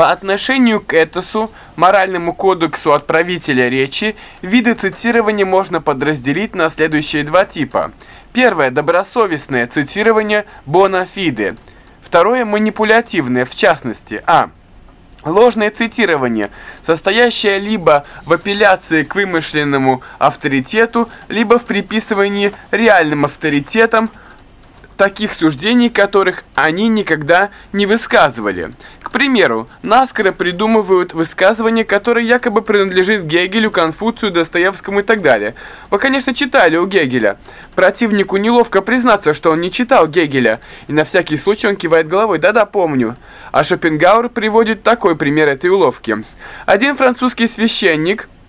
По отношению к этосу, моральному кодексу отправителя речи, виды цитирования можно подразделить на следующие два типа. Первое – добросовестное цитирование fide. Второе – манипулятивное, в частности, а. Ложное цитирование, состоящее либо в апелляции к вымышленному авторитету, либо в приписывании реальным авторитетам таких суждений, которых они никогда не высказывали. К примеру, наскоро придумывают высказывание, которое якобы принадлежит Гегелю, Конфуцию, Достоевскому и так далее. Вы, конечно, читали у Гегеля. Противнику неловко признаться, что он не читал Гегеля, и на всякий случай он кивает головой «да-да, помню». А Шопенгауэр приводит такой пример этой уловки. Один французский священник –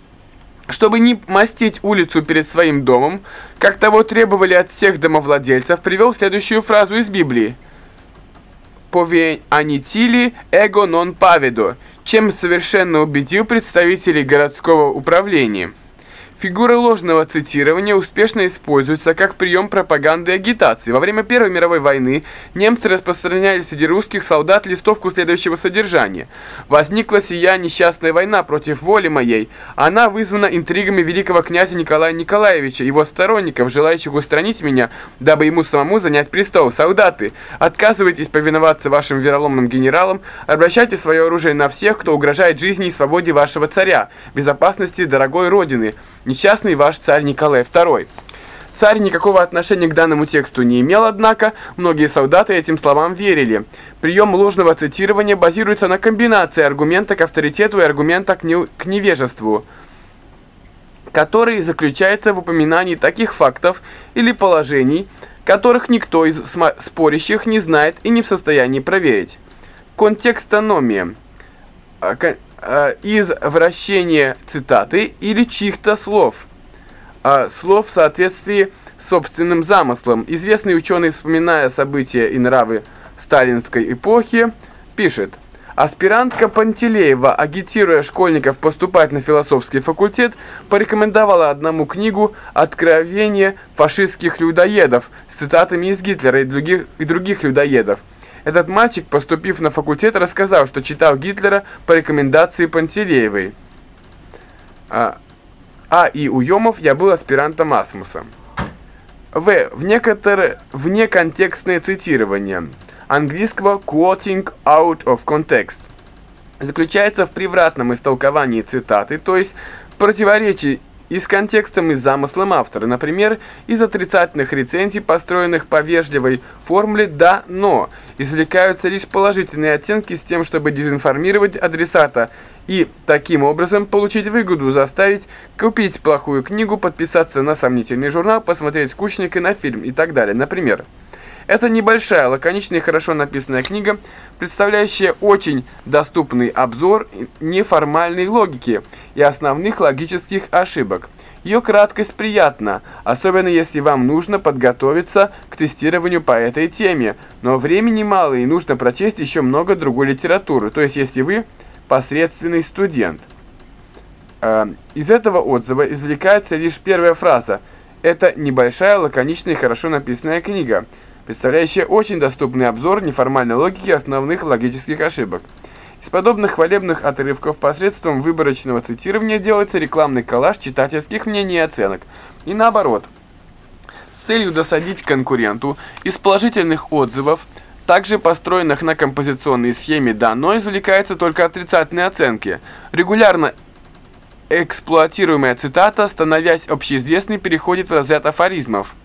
чтобы не мастить улицу перед своим домом, как того требовали от всех домовладельцев, привел следующую фразу из Библии. «Повенитили эго нон павидо», чем совершенно убедил представителей городского управления. Фигура ложного цитирования успешно используется как прием пропаганды и агитации. Во время Первой мировой войны немцы распространяли среди русских солдат листовку следующего содержания. «Возникла сия несчастная война против воли моей. Она вызвана интригами великого князя Николая Николаевича, его сторонников, желающих устранить меня, дабы ему самому занять престол. Солдаты, отказывайтесь повиноваться вашим вероломным генералам, обращайте свое оружие на всех, кто угрожает жизни и свободе вашего царя, безопасности дорогой родины» несчастный ваш царь Николай II. Царь никакого отношения к данному тексту не имел, однако многие солдаты этим словам верили. Прием ложного цитирования базируется на комбинации аргумента к авторитету и аргумента к, не к невежеству, который заключается в упоминании таких фактов или положений, которых никто из спорящих не знает и не в состоянии проверить. Контекстономия а, э, из вращения цитаты или чьих-то слов. Э, слов в соответствии с собственным замыслом. Известный ученый, вспоминая события и нравы сталинской эпохи, пишет Аспирантка Пантелеева, агитируя школьников поступать на философский факультет, порекомендовала одному книгу «Откровение фашистских людоедов» с цитатами из Гитлера и других, и других людоедов. Этот мальчик, поступив на факультет, рассказал, что читал Гитлера по рекомендации Пантелеевой. А, а и у Йомов я был аспирантом Асмуса. В. В некоторые внеконтекстные цитирования английского quoting out of context заключается в превратном истолковании цитаты, то есть противоречии и с контекстом и замыслом автора, например, из отрицательных рецензий, построенных по вежливой формуле «да», «но», извлекаются лишь положительные оттенки с тем, чтобы дезинформировать адресата и таким образом получить выгоду, заставить купить плохую книгу, подписаться на сомнительный журнал, посмотреть скучник и на фильм и так далее. Например, это небольшая, лаконичная и хорошо написанная книга, представляющая очень доступный обзор неформальной логики и основных логических ошибок. Ее краткость приятна, особенно если вам нужно подготовиться к тестированию по этой теме, но времени мало и нужно прочесть еще много другой литературы, то есть если вы посредственный студент. Э, из этого отзыва извлекается лишь первая фраза. Это небольшая, лаконичная и хорошо написанная книга представляющая очень доступный обзор неформальной логики основных логических ошибок. Из подобных хвалебных отрывков посредством выборочного цитирования делается рекламный коллаж читательских мнений и оценок. И наоборот. С целью досадить конкуренту, из положительных отзывов, также построенных на композиционной схеме дано извлекаются только отрицательные оценки. Регулярно эксплуатируемая цитата, становясь общеизвестной, переходит в разряд афоризмов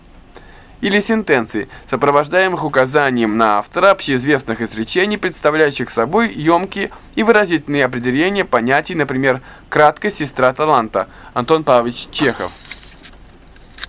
или сентенций, сопровождаемых указанием на автора общеизвестных изречений, представляющих собой емкие и выразительные определения понятий, например, «краткость сестра таланта» Антон Павлович Чехов.